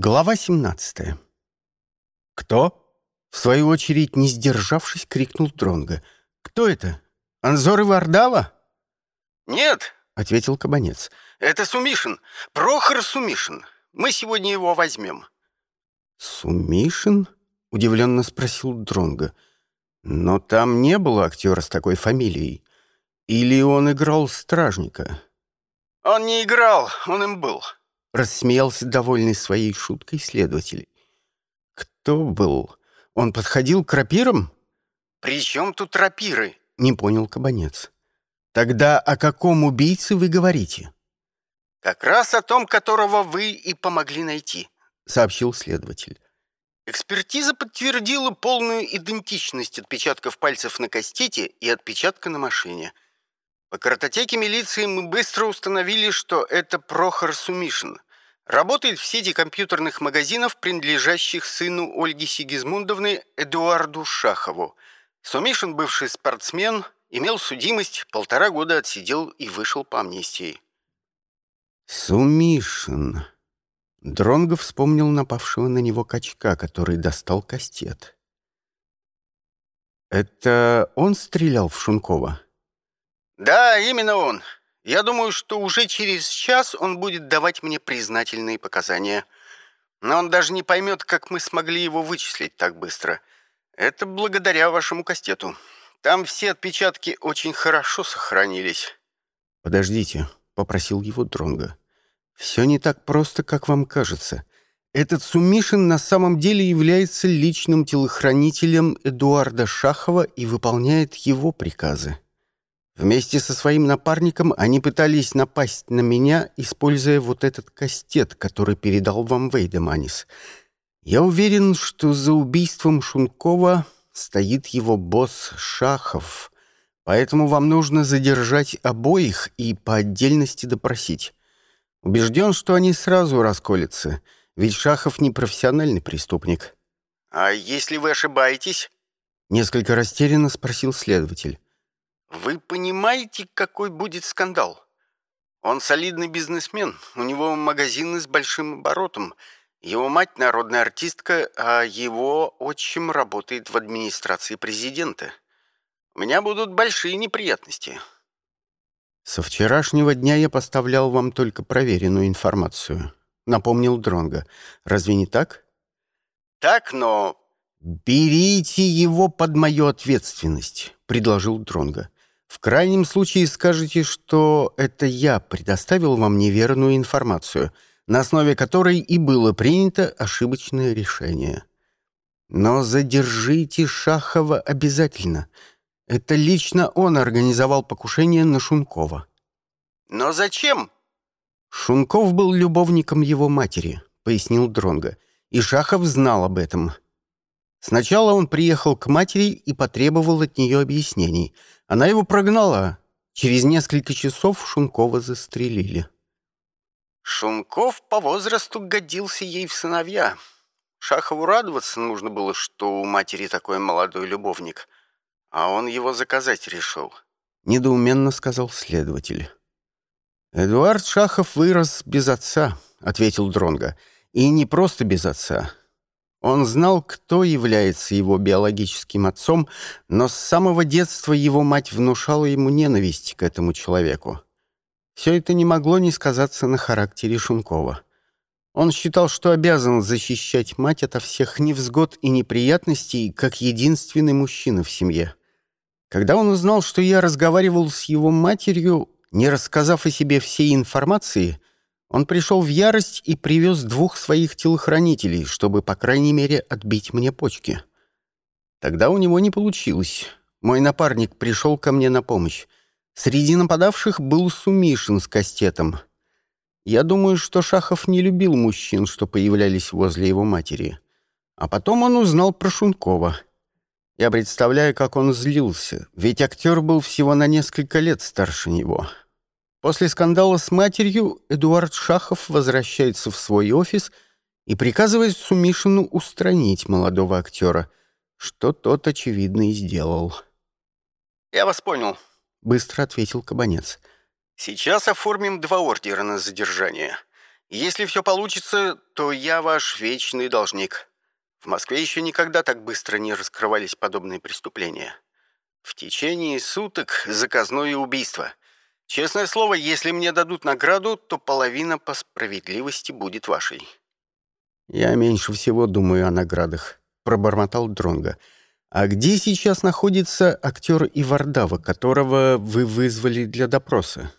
Глава 17. «Кто?» — в свою очередь, не сдержавшись, крикнул Дронга. «Кто это? Анзор и Вардава?» «Нет», — ответил Кабанец. «это Сумишин. Прохор Сумишин. Мы сегодня его возьмем». «Сумишин?» — удивленно спросил Дронга. «Но там не было актера с такой фамилией. Или он играл стражника?» «Он не играл, он им был», — рассмеялся довольный своей шуткой следователь. «Кто был? Он подходил к рапирам?» «При чем тут рапиры?» — не понял Кабанец. «Тогда о каком убийце вы говорите?» «Как раз о том, которого вы и помогли найти», — сообщил следователь. Экспертиза подтвердила полную идентичность отпечатков пальцев на кастете и отпечатка на машине — по картотеке милиции мы быстро установили, что это Прохор Сумишин. Работает в сети компьютерных магазинов, принадлежащих сыну Ольги Сигизмундовны Эдуарду Шахову. Сумишин, бывший спортсмен, имел судимость, полтора года отсидел и вышел по амнистии. Сумишин. Дронго вспомнил напавшего на него качка, который достал кастет. «Это он стрелял в Шункова?» «Да, именно он. Я думаю, что уже через час он будет давать мне признательные показания. Но он даже не поймет, как мы смогли его вычислить так быстро. Это благодаря вашему кастету. Там все отпечатки очень хорошо сохранились». «Подождите», — попросил его Дронго. «Все не так просто, как вам кажется. Этот Сумишин на самом деле является личным телохранителем Эдуарда Шахова и выполняет его приказы». Вместе со своим напарником они пытались напасть на меня, используя вот этот кастет, который передал вам Вейдеманис. Я уверен, что за убийством Шункова стоит его босс Шахов, поэтому вам нужно задержать обоих и по отдельности допросить. Убежден, что они сразу расколятся, ведь Шахов не профессиональный преступник. «А если вы ошибаетесь?» Несколько растерянно спросил следователь. Вы понимаете, какой будет скандал? Он солидный бизнесмен, у него магазины с большим оборотом. Его мать народная артистка, а его отчим работает в администрации президента. У меня будут большие неприятности. Со вчерашнего дня я поставлял вам только проверенную информацию, напомнил Дронга. Разве не так? Так, но «Берите его под мою ответственность», — предложил Дронга. В крайнем случае скажете, что это я предоставил вам неверную информацию, на основе которой и было принято ошибочное решение. Но задержите Шахова обязательно. Это лично он организовал покушение на Шункова. Но зачем? Шунков был любовником его матери, пояснил Дронга, и Шахов знал об этом. Сначала он приехал к матери и потребовал от нее объяснений — она его прогнала. Через несколько часов Шункова застрелили. Шунков по возрасту годился ей в сыновья. Шахову радоваться нужно было, что у матери такой молодой любовник, а он его заказать решил. Недоуменно сказал следователь. «Эдуард Шахов вырос без отца», — ответил Дронга. «И не просто без отца. Он знал, кто является его биологическим отцом, но с самого детства его мать внушала ему ненависть к этому человеку. Все это не могло не сказаться на характере Шункова. Он считал, что обязан защищать мать ото всех невзгод и неприятностей, как единственный мужчина в семье. Когда он узнал, что я разговаривал с его матерью, не рассказав о себе всей информации, он пришел в ярость и привез двух своих телохранителей, чтобы, по крайней мере, отбить мне почки. Тогда у него не получилось. Мой напарник пришел ко мне на помощь. Среди нападавших был Сумишин с кастетом. Я думаю, что Шахов не любил мужчин, что появлялись возле его матери. А потом он узнал про Шункова. Я представляю, как он злился, ведь актер был всего на несколько лет старше него. После скандала с матерью Эдуард Шахов возвращается в свой офис и приказывает Сумишину устранить молодого актера, что тот, очевидно, и сделал. «Я вас понял», — быстро ответил Кабанец. «Сейчас оформим два ордера на задержание. Если все получится, то я ваш вечный должник. В Москве еще никогда так быстро не раскрывались подобные преступления. В течение суток заказное убийство. Честное слово, если мне дадут награду, то половина по справедливости будет вашей». «Я меньше всего думаю о наградах», — пробормотал Дронга. «А где сейчас находится актер Ивардава, которого вы вызвали для допроса?»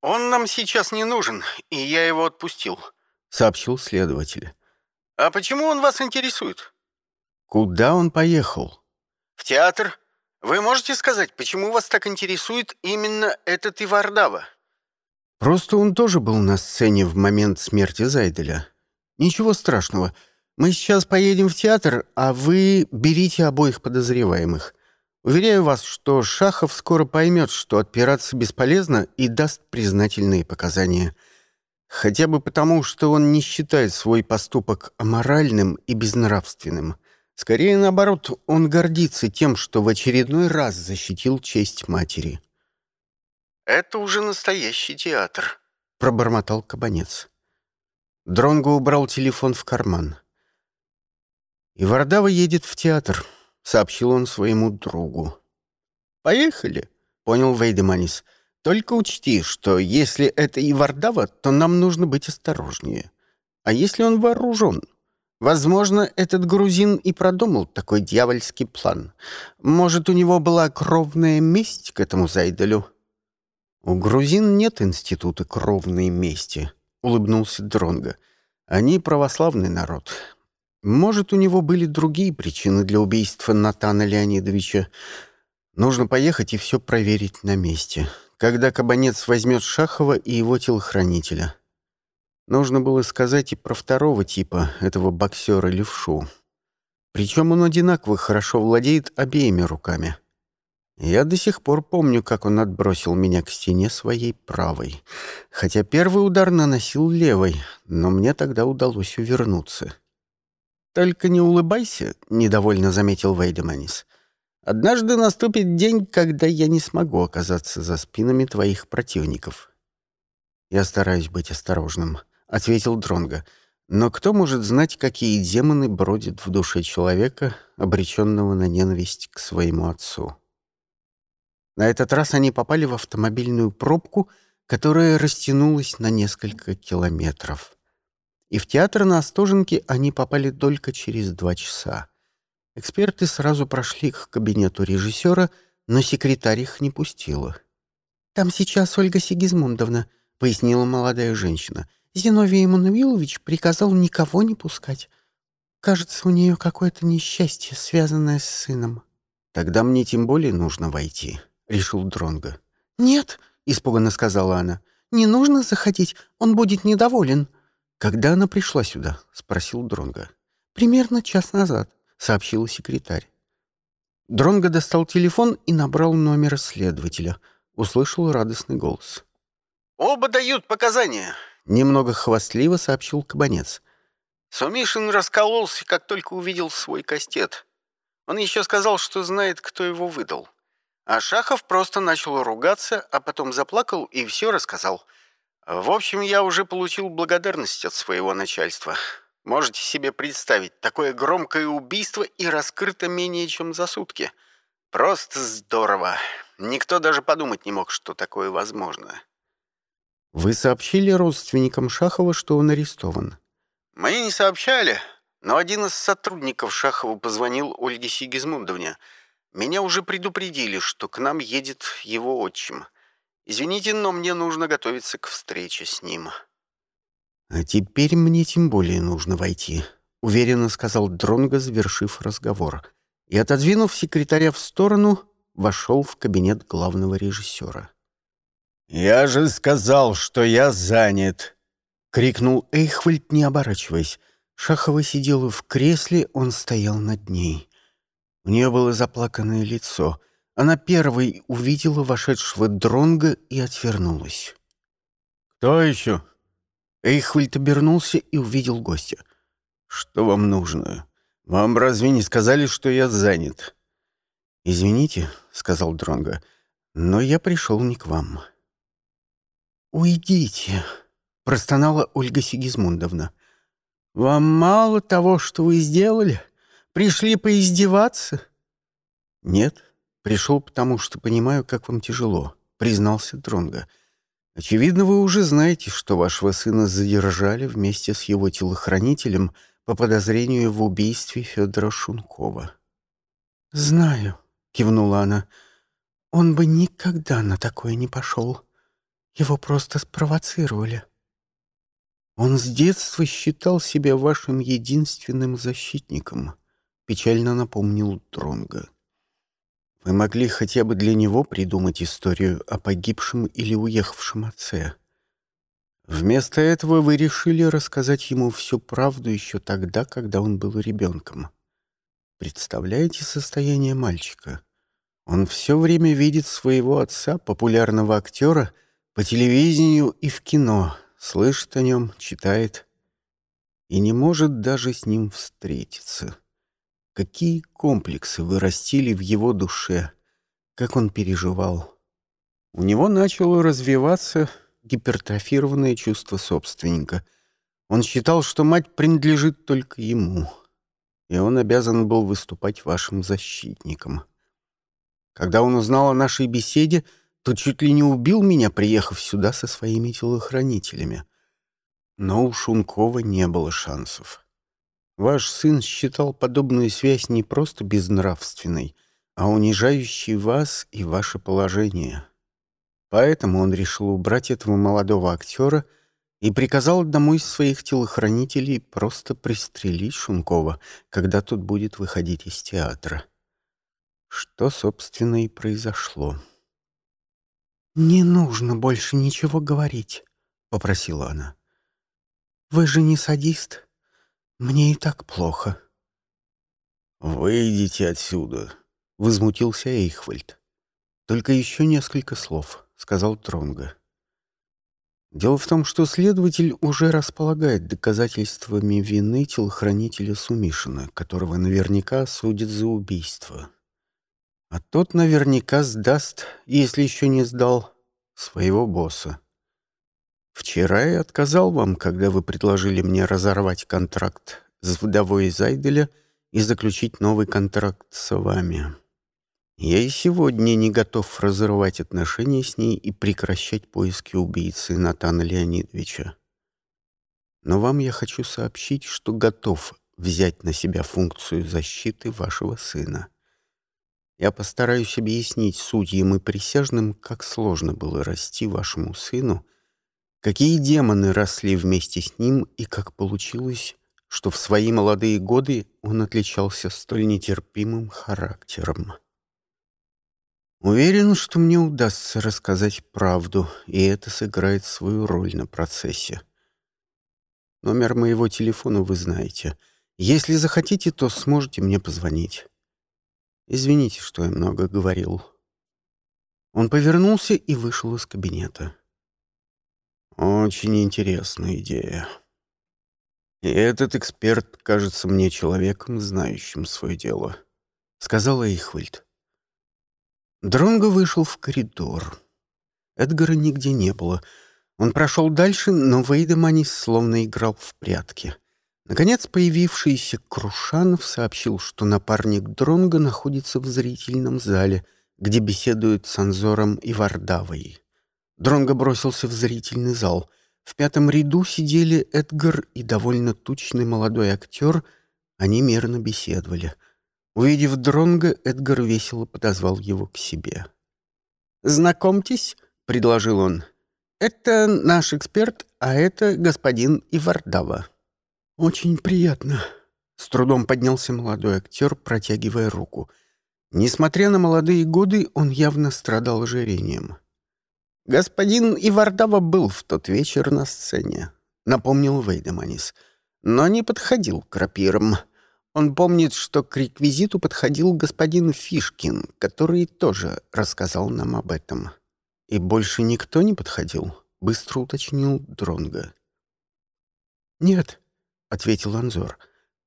«Он нам сейчас не нужен, и я его отпустил», — сообщил следователь. «А почему он вас интересует?» «Куда он поехал?» «В театр. Вы можете сказать, почему вас так интересует именно этот Ивардава?» «Просто он тоже был на сцене в момент смерти Зайделя. Ничего страшного. Мы сейчас поедем в театр, а вы берите обоих подозреваемых. Уверяю вас, что Шахов скоро поймет, что отпираться бесполезно и даст признательные показания. Хотя бы потому, что он не считает свой поступок аморальным и безнравственным. Скорее наоборот, он гордится тем, что в очередной раз защитил честь матери. «Это уже настоящий театр», — пробормотал Кабанец. Дронго убрал телефон в карман. «И Вардава едет в театр», — сообщил он своему другу. «Поехали», — понял Вейдеманис. «Только учти, что если это и Вардава, то нам нужно быть осторожнее. А если он вооружен? Возможно, этот грузин и продумал такой дьявольский план. Может, у него была кровная месть к этому Зайделю?» «У грузин нет института кровной мести», — улыбнулся Дронго. «Они православный народ. Может, у него были другие причины для убийства Натана Леонидовича. Нужно поехать и все проверить на месте, когда Кабанец возьмет Шахова и его телохранителя. Нужно было сказать и про второго типа, этого боксера Левшу. Причем он одинаково хорошо владеет обеими руками. Я до сих пор помню, как он отбросил меня к стене своей правой. Хотя первый удар наносил левой, но мне тогда удалось увернуться. «Только не улыбайся», — недовольно заметил Вейдеманис. «Однажды наступит день, когда я не смогу оказаться за спинами твоих противников». «Я стараюсь быть осторожным», — ответил Дронго. «Но кто может знать, какие демоны бродят в душе человека, обреченного на ненависть к своему отцу?» На этот раз они попали в автомобильную пробку, которая растянулась на несколько километров. И в театр на Остоженке они попали только через два часа. Эксперты сразу прошли к кабинету режиссера, но секретарь их не пустила. «Там сейчас Ольга Сигизмундовна», — пояснила молодая женщина. «Зиновий Эммануилович приказал никого не пускать. Кажется, у нее какое-то несчастье, связанное с сыном». «Тогда мне тем более нужно войти», решил Дронго. «Нет», — испуганно сказала она, — «не нужно заходить, он будет недоволен». «Когда она пришла сюда?» — спросил Дронго. «Примерно час назад», — сообщила секретарь. Дронго достал телефон и набрал номер следователя. Услышал радостный голос. «Оба дают показания», — немного хвастливо сообщил Кабанец. Сумишин раскололся, как только увидел свой кастет. Он еще сказал, что знает, кто его выдал. А Шахов просто начал ругаться, а потом заплакал и все рассказал. В общем, я уже получил благодарность от своего начальства. Можете себе представить, такое громкое убийство и раскрыто менее чем за сутки. Просто здорово. Никто даже подумать не мог, что такое возможно. Вы сообщили родственникам Шахова, что он арестован? Мы не сообщали, но один из сотрудников Шахова позвонил Ольге Сигизмундовне — меня уже предупредили, что к нам едет его отчим. Извините, но мне нужно готовиться к встрече с ним». «А теперь мне тем более нужно войти», — уверенно сказал Дронго, завершив разговор. И, отодвинув секретаря в сторону, вошел в кабинет главного режиссера. «Я же сказал, что я занят!» — крикнул Эйхвальд, не оборачиваясь. Шахова сидела в кресле, он стоял над ней. У нее было заплаканное лицо. Она первой увидела вошедшего дронга и отвернулась. «Кто еще?» Эйхвальд обернулся и увидел гостя. «Что вам нужно? Вам разве не сказали, что я занят?» «Извините», — сказал Дронго, — «но я пришел не к вам». «Уйдите», — простонала Ольга Сигизмундовна. «Вам мало того, что вы сделали? Пришли поиздеваться?» «Нет, пришел потому, что понимаю, как вам тяжело», — признался Дронга. «Очевидно, вы уже знаете, что вашего сына задержали вместе с его телохранителем по подозрению в убийстве Федора Шункова». «Знаю», — кивнула она. «Он бы никогда на такое не пошел. Его просто спровоцировали». Он с детства считал себя вашим единственным защитником, печально напомнил Дронга. Вы могли хотя бы для него придумать историю о погибшем или уехавшем отце. Вместо этого вы решили рассказать ему всю правду еще тогда, когда он был ребенком. Представляете состояние мальчика? Он все время видит своего отца, популярного актера, по телевидению и в кино, слышит о нем, читает и не может даже с ним встретиться. Какие комплексы вырастили в его душе, как он переживал. У него начало развиваться гипертрофированное чувство собственника. Он считал, что мать принадлежит только ему, и он обязан был выступать вашим защитником. Когда он узнал о нашей беседе, то чуть ли не убил меня, приехав сюда со своими телохранителями. Но у Шункова не было шансов. Ваш сын считал подобную связь не просто безнравственной, а унижающей вас и ваше положение. Поэтому он решил убрать этого молодого актера и приказал одному из своих телохранителей просто пристрелить Шункова, когда тот будет выходить из театра. Что, собственно, и произошло. «Не нужно больше ничего говорить», — попросила она. «Вы же не садист. Мне и так плохо». «Выйдите отсюда», — возмутился Эйхвальд. «Только еще несколько слов», — сказал Тронга. Дело в том, что следователь уже располагает доказательствами вины телохранителя Сумишина, которого наверняка судят за убийство. А тот наверняка сдаст, если еще не сдал, своего босса. Вчера я отказал вам, когда вы предложили мне разорвать контракт с вдовой Зайделя и заключить новый контракт с вами. Я и сегодня не готов разрывать отношения с ней и прекращать поиски убийцы Натана Леонидовича. Но вам я хочу сообщить, что готов взять на себя функцию защиты вашего сына. Я постараюсь объяснить судьям и присяжным, как сложно было расти вашему сыну, какие демоны росли вместе с ним и как получилось, что в свои молодые годы он отличался столь нетерпимым характером. Уверен, что мне удастся рассказать правду, и это сыграет свою роль на процессе. Номер моего телефона вы знаете. Если захотите, то сможете мне позвонить. Извините, что я много говорил. Он повернулся и вышел из кабинета. Очень интересная идея. И этот эксперт кажется мне человеком, знающим свое дело, сказала Ихвальд. Дронго вышел в коридор. Эдгара нигде не было. Он прошел дальше, но Вейдеманис словно играл в прятки. Наконец появившийся Крушанов сообщил, что напарник Дронга находится в зрительном зале, где беседует с Анзором и Вардавой. Дронго бросился в зрительный зал. В пятом ряду сидели Эдгар и довольно тучный молодой актер. Они мирно беседовали. Увидев Дронга, Эдгар весело подозвал его к себе. «Знакомьтесь», — предложил он. «Это наш эксперт, а это господин Ивардава». «Очень приятно», — с трудом поднялся молодой актер, протягивая руку. Несмотря на молодые годы, он явно страдал ожирением. «Господин Ивардава был в тот вечер на сцене», — напомнил Вейдеманис, «но не подходил к рапирам. Он помнит, что к реквизиту подходил господин Фишкин, который тоже рассказал нам об этом». «И больше никто не подходил?» — быстро уточнил Дронга. «Нет», ответил Анзор.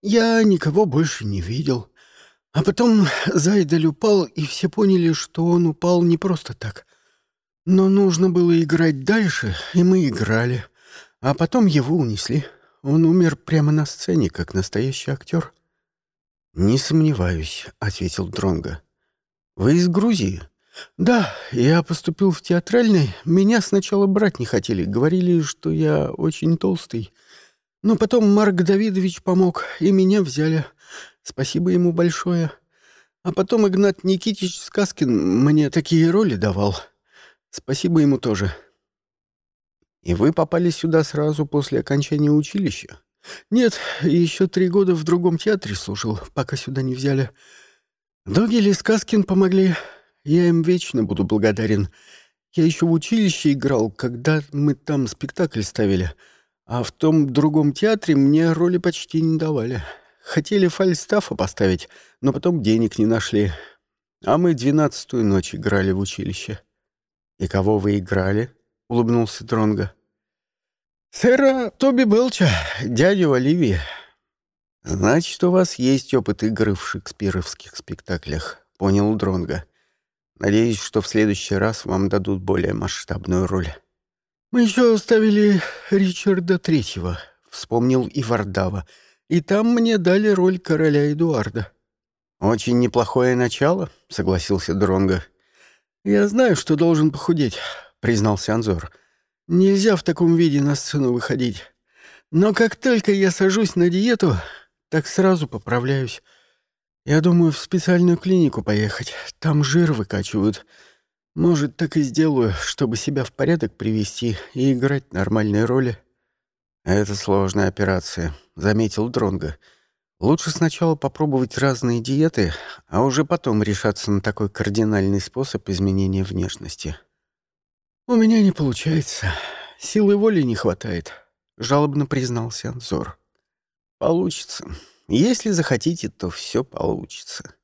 «Я никого больше не видел. А потом Зайдаль упал, и все поняли, что он упал не просто так. Но нужно было играть дальше, и мы играли. а потом его унесли. Он умер прямо на сцене, как настоящий актер. «Не сомневаюсь», — ответил Дронго. «Вы из Грузии?» «Да, я поступил в театральный. Меня сначала брать не хотели. Говорили, что я очень толстый. Но потом Марк Давидович помог, и меня взяли. Спасибо ему большое. А потом Игнат Никитич Сказкин мне такие роли давал. Спасибо ему тоже». «И вы попали сюда сразу после окончания училища?» «Нет, еще три года в другом театре служил, пока сюда не взяли. Догиль и Сказкин помогли». Я им вечно буду благодарен. Я еще в училище играл, когда мы там спектакль ставили. А в том другом театре мне роли почти не давали. Хотели фальстафа поставить, но потом денег не нашли. А мы двенадцатую ночь играли в училище. «И кого вы играли?» — улыбнулся Дронго. «Сэра Тоби Белча, дядю Оливии». «Значит, у вас есть опыт игры в шекспировских спектаклях», — понял Дронго. Надеюсь, что в следующий раз вам дадут более масштабную роль. Мы еще ставили Ричарда Третьего, вспомнил и Вардава, и там мне дали роль короля Эдуарда. Очень неплохое начало, согласился Дронго. Я знаю, что должен похудеть, признался Анзор. Нельзя в таком виде на сцену выходить. Но как только я сажусь на диету, так сразу поправляюсь. Я думаю, в специальную клинику поехать. Там жир выкачивают. Может, так и сделаю, чтобы себя в порядок привести и играть нормальные роли. Это сложная операция, заметил Дронга. Лучше сначала попробовать разные диеты, а уже потом решаться на такой кардинальный способ изменения внешности. У меня не получается. Силы воли не хватает, жалобно признался Анзор. Получится. Если захотите, то все получится.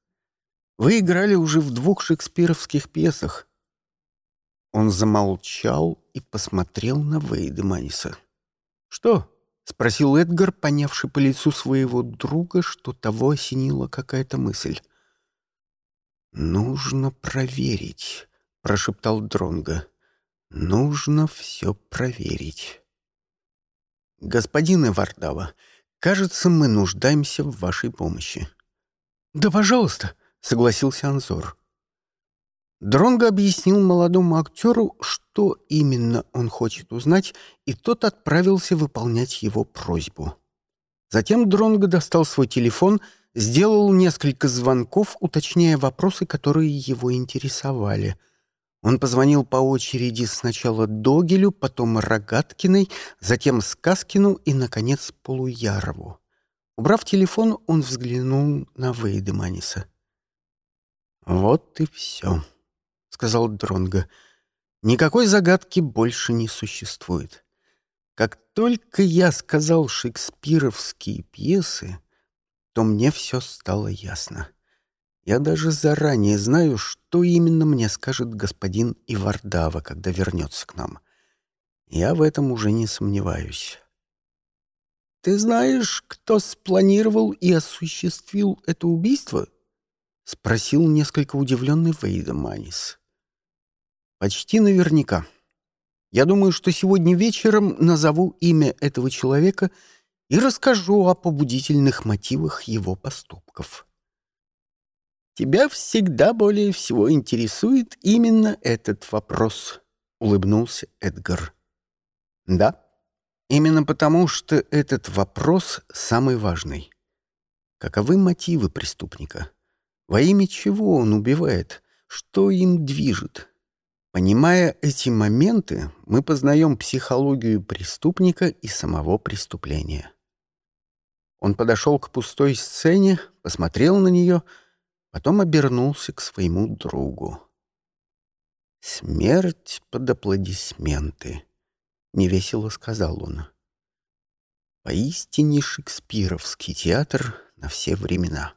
Вы играли уже в двух шекспировских пьесах. Он замолчал и посмотрел на Вейда Маниса. «Что?» — спросил Эдгар, понявший по лицу своего друга, что того осенила какая-то мысль. «Нужно проверить», — прошептал Дронга. «Нужно все проверить». «Господин Эвардава, Кажется, мы нуждаемся в вашей помощи». «Да, пожалуйста», — согласился Анзор. Дронго объяснил молодому актеру, что именно он хочет узнать, и тот отправился выполнять его просьбу. Затем Дронго достал свой телефон, сделал несколько звонков, уточняя вопросы, которые его интересовали — он позвонил по очереди сначала Догелю, потом Рогаткиной, затем Сказкину и, наконец, Полуярову. Убрав телефон, он взглянул на Вейдеманиса. «Вот и все», — сказал Дронго. «Никакой загадки больше не существует. Как только я сказал шекспировские пьесы, то мне все стало ясно». Я даже заранее знаю, что именно мне скажет господин Ивардава, когда вернется к нам. Я в этом уже не сомневаюсь. «Ты знаешь, кто спланировал и осуществил это убийство?» — спросил несколько удивленный Вейда Манис. «Почти наверняка. Я думаю, что сегодня вечером назову имя этого человека и расскажу о побудительных мотивах его поступков». Тебя всегда более всего интересует именно этот вопрос, улыбнулся Эдгар. Да, именно потому, что этот вопрос самый важный. Каковы мотивы преступника? Во имя чего он убивает? Что им движет? Понимая эти моменты, мы познаем психологию преступника и самого преступления. Он подошел к пустой сцене, посмотрел на нее — Потом обернулся к своему другу. «Смерть под аплодисменты», — невесело сказал он. «Поистине шекспировский театр на все времена».